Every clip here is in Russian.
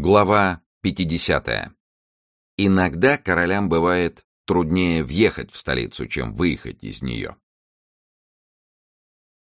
Глава 50. Иногда королям бывает труднее въехать в столицу, чем выехать из нее.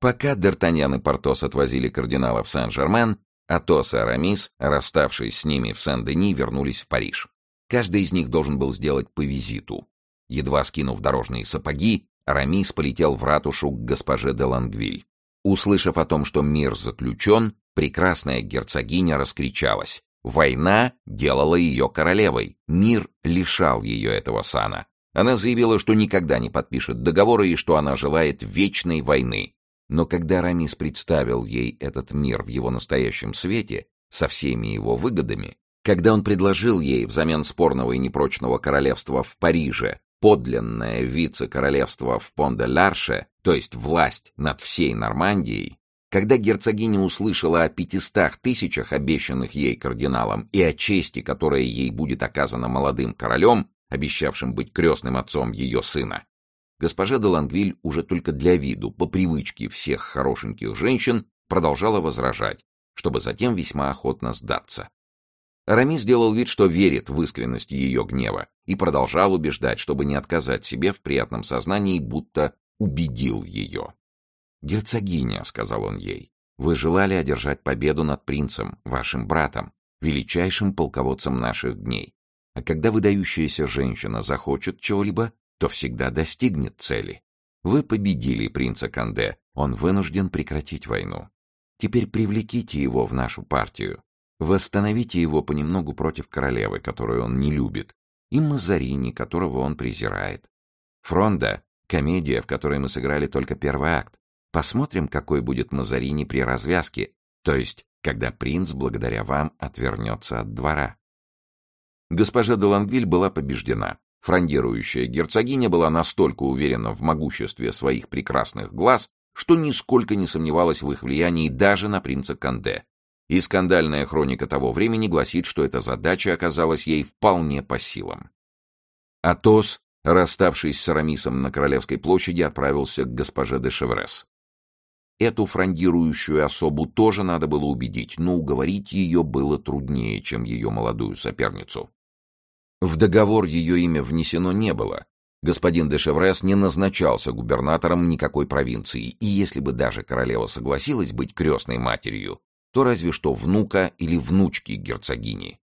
Пока Д'Артаньян и Портос отвозили кардинала в Сен-Жермен, Атос и Арамис, расставшись с ними в Сен-Дени, вернулись в Париж. Каждый из них должен был сделать по визиту. Едва скинув дорожные сапоги, Арамис полетел в ратушу к госпоже де Лангвиль. Услышав о том, что мир заключен, прекрасная герцогиня раскричалась. Война делала ее королевой, мир лишал ее этого сана. Она заявила, что никогда не подпишет договора и что она желает вечной войны. Но когда Рамис представил ей этот мир в его настоящем свете, со всеми его выгодами, когда он предложил ей взамен спорного и непрочного королевства в Париже подлинное вице-королевство в Понде-Ларше, то есть власть над всей Нормандией, когда герцогиня услышала о пятистах тысячах, обещанных ей кардиналом, и о чести, которая ей будет оказана молодым королем, обещавшим быть крестным отцом ее сына, госпожа де Лангвиль уже только для виду, по привычке всех хорошеньких женщин, продолжала возражать, чтобы затем весьма охотно сдаться. Рами сделал вид, что верит в искренность ее гнева, и продолжал убеждать, чтобы не отказать себе в приятном сознании, будто убедил ее. «Герцогиня», — сказал он ей, — «вы желали одержать победу над принцем, вашим братом, величайшим полководцем наших дней. А когда выдающаяся женщина захочет чего-либо, то всегда достигнет цели. Вы победили принца Канде, он вынужден прекратить войну. Теперь привлеките его в нашу партию. Восстановите его понемногу против королевы, которую он не любит, и Мазарини, которого он презирает. Фронда — комедия, в которой мы сыграли только первый акт. Посмотрим, какой будет Мазарини при развязке, то есть, когда принц, благодаря вам, отвернется от двора. Госпожа де Лангвиль была побеждена. Фрондирующая герцогиня была настолько уверена в могуществе своих прекрасных глаз, что нисколько не сомневалась в их влиянии даже на принца Канде. И скандальная хроника того времени гласит, что эта задача оказалась ей вполне по силам. Атос, расставшись с Арамисом на Королевской площади, отправился к госпоже де Шеврес. Эту фрондирующую особу тоже надо было убедить, но уговорить ее было труднее, чем ее молодую соперницу. В договор ее имя внесено не было. Господин де Шеврес не назначался губернатором никакой провинции, и если бы даже королева согласилась быть крестной матерью, то разве что внука или внучки герцогини.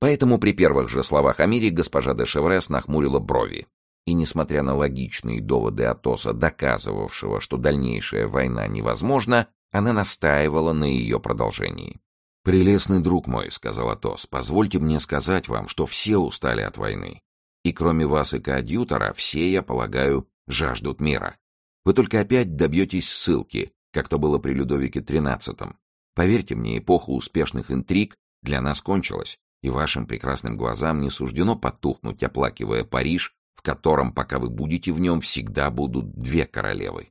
Поэтому при первых же словах о мире госпожа де Шеврес нахмурила брови. И несмотря на логичные доводы Атоса, доказывавшего, что дальнейшая война невозможна, она настаивала на ее продолжении. «Прелестный друг мой», — сказал Атос, — «позвольте мне сказать вам, что все устали от войны. И кроме вас и коадьютора, все, я полагаю, жаждут мира. Вы только опять добьетесь ссылки, как то было при Людовике XIII. Поверьте мне, эпоха успешных интриг для нас кончилась, и вашим прекрасным глазам не суждено потухнуть, оплакивая Париж котором, пока вы будете в нем, всегда будут две королевы.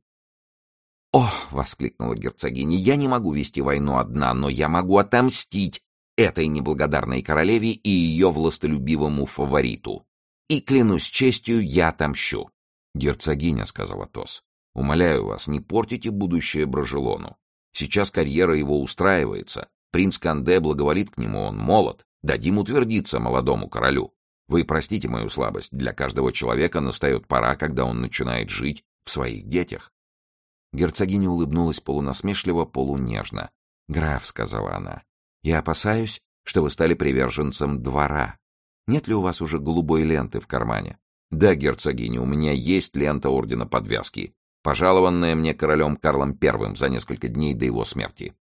«О!» — воскликнула герцогиня. «Я не могу вести войну одна, но я могу отомстить этой неблагодарной королеве и ее властолюбивому фавориту. И, клянусь честью, я отомщу». «Герцогиня», — сказала Тос, — «умоляю вас, не портите будущее Брожелону. Сейчас карьера его устраивается. Принц Канде благоволит к нему, он молод. Дадим утвердиться молодому королю. Вы простите мою слабость, для каждого человека настает пора, когда он начинает жить в своих детях. Герцогиня улыбнулась полунасмешливо, полунежно. «Граф», — сказала она, — «я опасаюсь, что вы стали приверженцем двора. Нет ли у вас уже голубой ленты в кармане?» «Да, герцогиня, у меня есть лента ордена подвязки, пожалованная мне королем Карлом I за несколько дней до его смерти».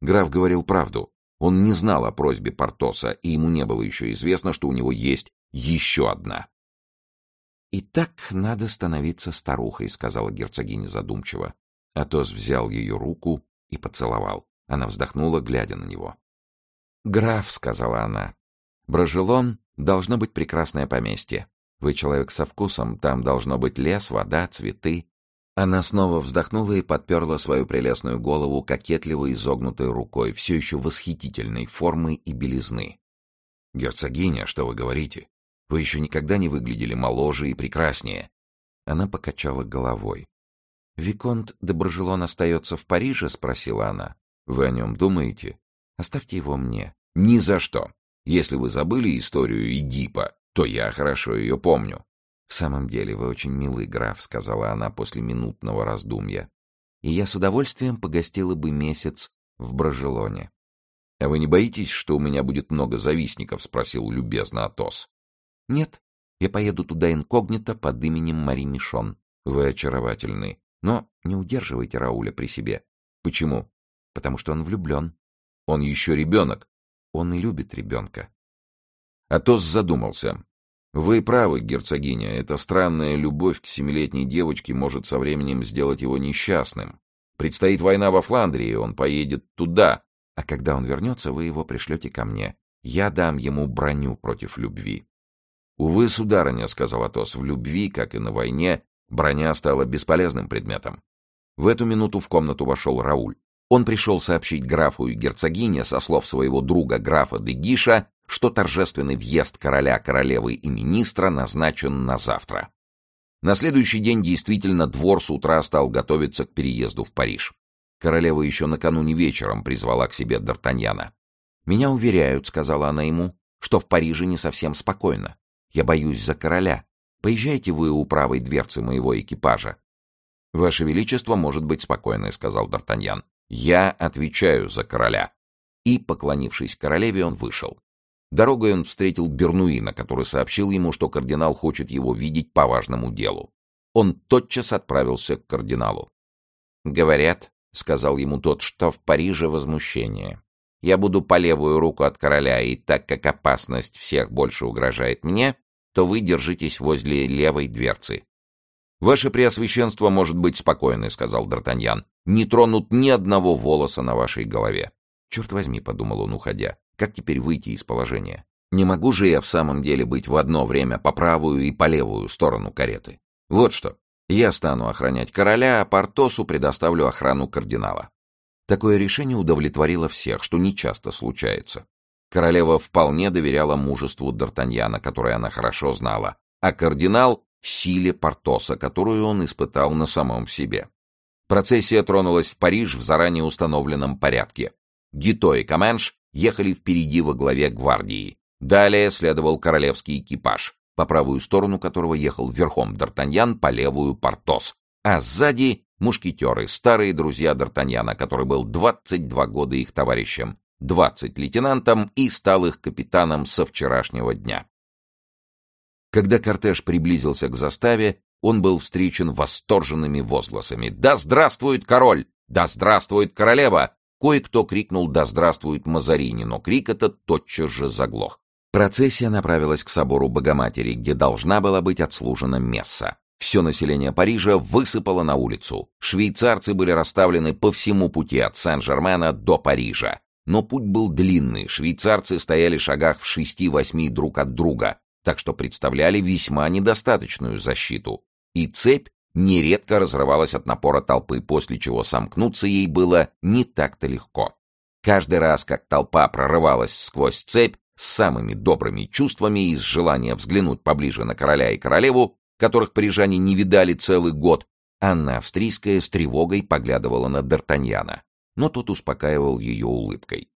Граф говорил правду. Он не знал о просьбе Портоса, и ему не было еще известно, что у него есть еще одна. «И так надо становиться старухой», — сказала герцогиня задумчиво. Атос взял ее руку и поцеловал. Она вздохнула, глядя на него. «Граф», — сказала она, — «Брожелон должно быть прекрасное поместье. Вы человек со вкусом, там должно быть лес, вода, цветы. Она снова вздохнула и подперла свою прелестную голову кокетливо изогнутой рукой, все еще восхитительной формы и белизны. «Герцогиня, что вы говорите? Вы еще никогда не выглядели моложе и прекраснее». Она покачала головой. «Виконт де Брожелон остается в Париже?» — спросила она. «Вы о нем думаете? Оставьте его мне». «Ни за что! Если вы забыли историю Эдипа, то я хорошо ее помню. «В самом деле вы очень милый граф», — сказала она после минутного раздумья. «И я с удовольствием погостила бы месяц в Брожелоне». «А вы не боитесь, что у меня будет много завистников?» — спросил любезно Атос. «Нет, я поеду туда инкогнито под именем Мари Мишон». «Вы очаровательны. Но не удерживайте Рауля при себе». «Почему?» «Потому что он влюблен». «Он еще ребенок». «Он и любит ребенка». Атос задумался. Вы правы, герцогиня, эта странная любовь к семилетней девочке может со временем сделать его несчастным. Предстоит война во Фландрии, он поедет туда. А когда он вернется, вы его пришлете ко мне. Я дам ему броню против любви. Увы, сударыня, — сказал Атос, — в любви, как и на войне, броня стала бесполезным предметом. В эту минуту в комнату вошел Рауль. Он пришел сообщить графу и герцогине, со слов своего друга графа де Гиша, что торжественный въезд короля, королевы и министра назначен на завтра. На следующий день действительно двор с утра стал готовиться к переезду в Париж. Королева еще накануне вечером призвала к себе Д'Артаньяна. «Меня уверяют», — сказала она ему, — «что в Париже не совсем спокойно. Я боюсь за короля. Поезжайте вы у правой дверцы моего экипажа». «Ваше Величество может быть спокойны», — сказал Д'Артаньян. «Я отвечаю за короля». И, поклонившись королеве, он вышел. Дорогой он встретил Бернуина, который сообщил ему, что кардинал хочет его видеть по важному делу. Он тотчас отправился к кардиналу. «Говорят», — сказал ему тот, — «что в Париже возмущение. Я буду по левую руку от короля, и так как опасность всех больше угрожает мне, то вы держитесь возле левой дверцы». «Ваше Преосвященство может быть спокойны», — сказал Д'Артаньян. «Не тронут ни одного волоса на вашей голове». «Черт возьми», — подумал он, уходя, как теперь выйти из положения? Не могу же я в самом деле быть в одно время по правую и по левую сторону кареты. Вот что. Я стану охранять короля, а Портосу предоставлю охрану кардинала. Такое решение удовлетворило всех, что нечасто случается. Королева вполне доверяла мужеству Д'Артаньяна, которое она хорошо знала, а кардинал — силе Портоса, которую он испытал на самом себе. Процессия тронулась в Париж в заранее установленном порядке. Гито и Каменш ехали впереди во главе гвардии. Далее следовал королевский экипаж, по правую сторону которого ехал верхом Д'Артаньян, по левую — Портос, а сзади — мушкетеры, старые друзья Д'Артаньяна, который был 22 года их товарищем, 20 лейтенантом и стал их капитаном со вчерашнего дня. Когда кортеж приблизился к заставе, он был встречен восторженными возгласами «Да здравствует король! Да здравствует королева! Кое-кто крикнул «Да здравствует Мазарини», но крик этот тотчас же заглох. Процессия направилась к собору Богоматери, где должна была быть отслужена месса. Все население Парижа высыпало на улицу. Швейцарцы были расставлены по всему пути от Сен-Жермена до Парижа. Но путь был длинный, швейцарцы стояли в шагах в шести-восьми друг от друга, так что представляли весьма недостаточную защиту. И цепь нередко разрывалась от напора толпы, после чего сомкнуться ей было не так-то легко. Каждый раз, как толпа прорывалась сквозь цепь, с самыми добрыми чувствами и с желания взглянуть поближе на короля и королеву, которых парижане не видали целый год, Анна Австрийская с тревогой поглядывала на Д'Артаньяна, но тот успокаивал ее улыбкой.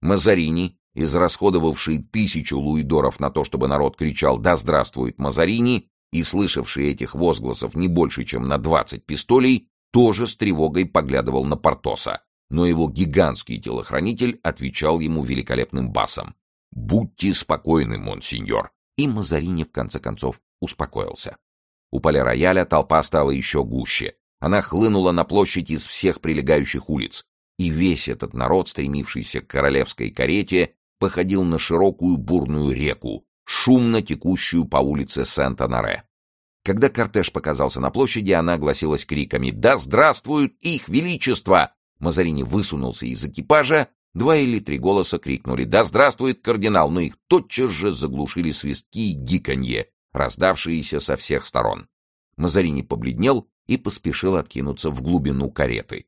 Мазарини, израсходовавший тысячу луидоров на то, чтобы народ кричал «Да здравствует Мазарини!», и слышавший этих возгласов не больше, чем на двадцать пистолей, тоже с тревогой поглядывал на Портоса, но его гигантский телохранитель отвечал ему великолепным басом. «Будьте спокойны, монсеньор!» И Мазарини в конце концов успокоился. У поля рояля толпа стала еще гуще. Она хлынула на площадь из всех прилегающих улиц, и весь этот народ, стремившийся к королевской карете, походил на широкую бурную реку, шумно текущую по улице Сент-Анаре. Когда кортеж показался на площади, она огласилась криками «Да здравствуют их величество!» Мазарини высунулся из экипажа, два или три голоса крикнули «Да здравствует кардинал!», но их тотчас же заглушили свистки и гиканье, раздавшиеся со всех сторон. Мазарини побледнел и поспешил откинуться в глубину кареты.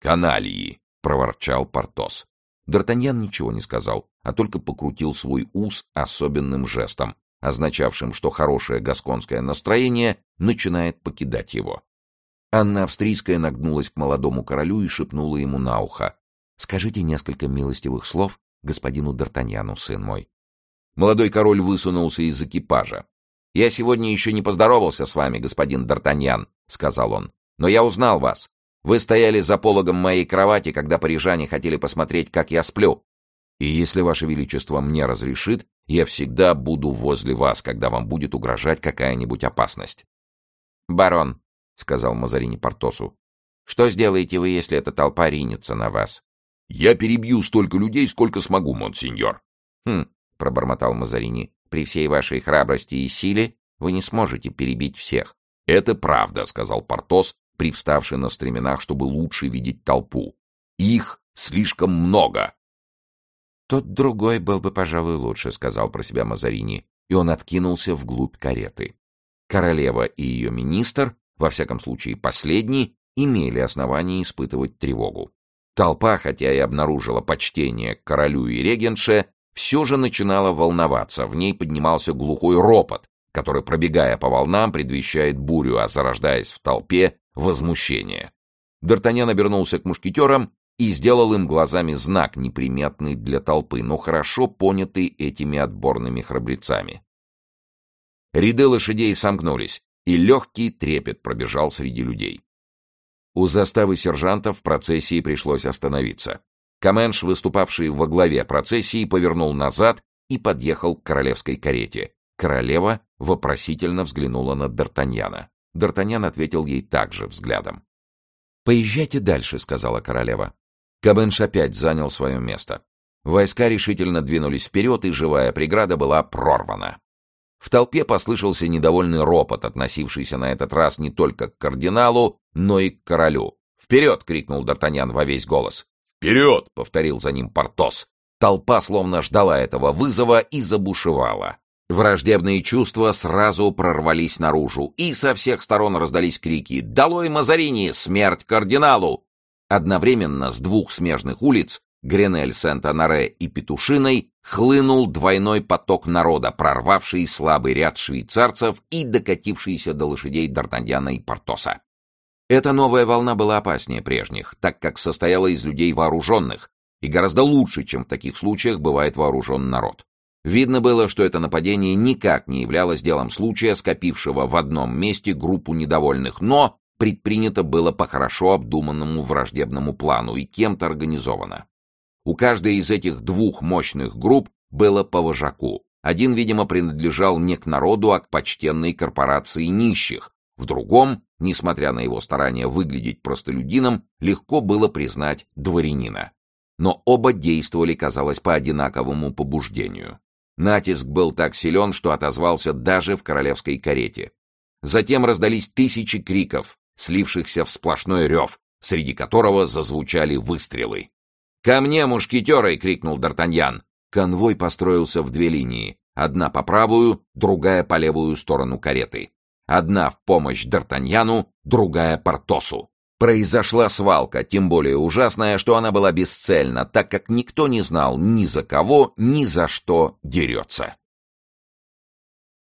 «Каналии!» — проворчал Портос. Д'Артаньян ничего не сказал, а только покрутил свой ус особенным жестом, означавшим, что хорошее гасконское настроение начинает покидать его. Анна Австрийская нагнулась к молодому королю и шепнула ему на ухо. «Скажите несколько милостивых слов господину Д'Артаньяну, сын мой. Молодой король высунулся из экипажа. «Я сегодня еще не поздоровался с вами, господин Д'Артаньян», — сказал он. «Но я узнал вас. Вы стояли за пологом моей кровати, когда парижане хотели посмотреть, как я сплю. И если ваше величество мне разрешит, я всегда буду возле вас, когда вам будет угрожать какая-нибудь опасность». «Барон», — сказал Мазарини Портосу, — «что сделаете вы, если эта толпа ринется на вас?» «Я перебью столько людей, сколько смогу, монсеньор». «Хм», — пробормотал Мазарини, — «при всей вашей храбрости и силе вы не сможете перебить всех». «Это правда», — сказал Портос, привставший на стременах, чтобы лучше видеть толпу. «Их слишком много». «Тот другой был бы, пожалуй, лучше», — сказал про себя Мазарини, и он откинулся вглубь кареты. Королева и ее министр, во всяком случае последний, имели основания испытывать тревогу. Толпа, хотя и обнаружила почтение к королю и регенше, все же начинала волноваться, в ней поднимался глухой ропот, который, пробегая по волнам, предвещает бурю, а зарождаясь в толпе — возмущение. Д'Артаньян обернулся к мушкетерам и сделал им глазами знак, неприметный для толпы, но хорошо понятый этими отборными храбрецами. Ряды лошадей сомкнулись, и легкий трепет пробежал среди людей. У заставы сержантов в процессии пришлось остановиться. Каменш, выступавший во главе процессии, повернул назад и подъехал к королевской карете. Королева вопросительно взглянула на Д'Артаньяна. Д'Артаньян ответил ей также взглядом. «Поезжайте дальше», — сказала королева. Каменш опять занял свое место. Войска решительно двинулись вперед, и живая преграда была прорвана. В толпе послышался недовольный ропот, относившийся на этот раз не только к кардиналу, но и к королю. «Вперед!» — крикнул Д'Артаньян во весь голос. «Вперед!» — повторил за ним Портос. Толпа словно ждала этого вызова и забушевала. Враждебные чувства сразу прорвались наружу, и со всех сторон раздались крики «Долой Мазарини! Смерть кардиналу!» Одновременно с двух смежных улиц Гренель, Сент-Анаре и Петушиной хлынул двойной поток народа, прорвавший слабый ряд швейцарцев и докатившийся до лошадей Д'Артаньяна и Портоса. Эта новая волна была опаснее прежних, так как состояла из людей вооруженных, и гораздо лучше, чем в таких случаях бывает вооружен народ. Видно было, что это нападение никак не являлось делом случая, скопившего в одном месте группу недовольных, но предпринято было по хорошо обдуманному враждебному плану и кем-то организовано. У каждой из этих двух мощных групп было по вожаку. Один, видимо, принадлежал не к народу, а к почтенной корпорации нищих. В другом, несмотря на его старание выглядеть простолюдином, легко было признать дворянина. Но оба действовали, казалось, по одинаковому побуждению. Натиск был так силен, что отозвался даже в королевской карете. Затем раздались тысячи криков, слившихся в сплошной рев, среди которого зазвучали выстрелы. «Ко мне, мушкетеры!» — крикнул Д'Артаньян. Конвой построился в две линии. Одна по правую, другая по левую сторону кареты. Одна в помощь Д'Артаньяну, другая Портосу. Произошла свалка, тем более ужасная, что она была бесцельна, так как никто не знал ни за кого, ни за что дерется.